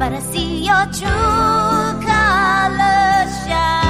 but I see your true colors shine.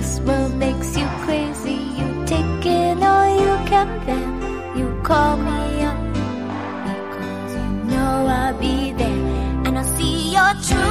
This world makes you crazy. You take it all you can bear. You call me up because you know I'll be there and I'll see your truth.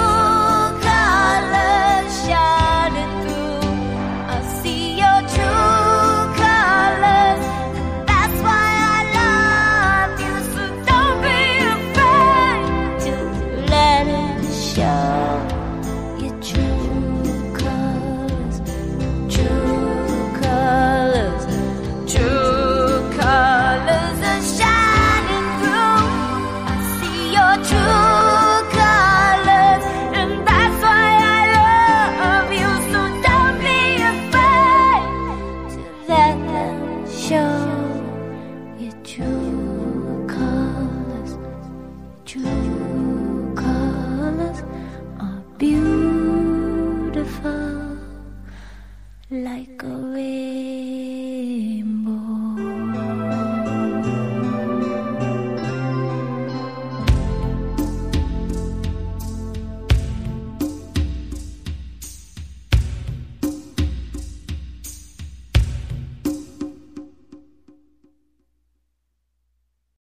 like a wave.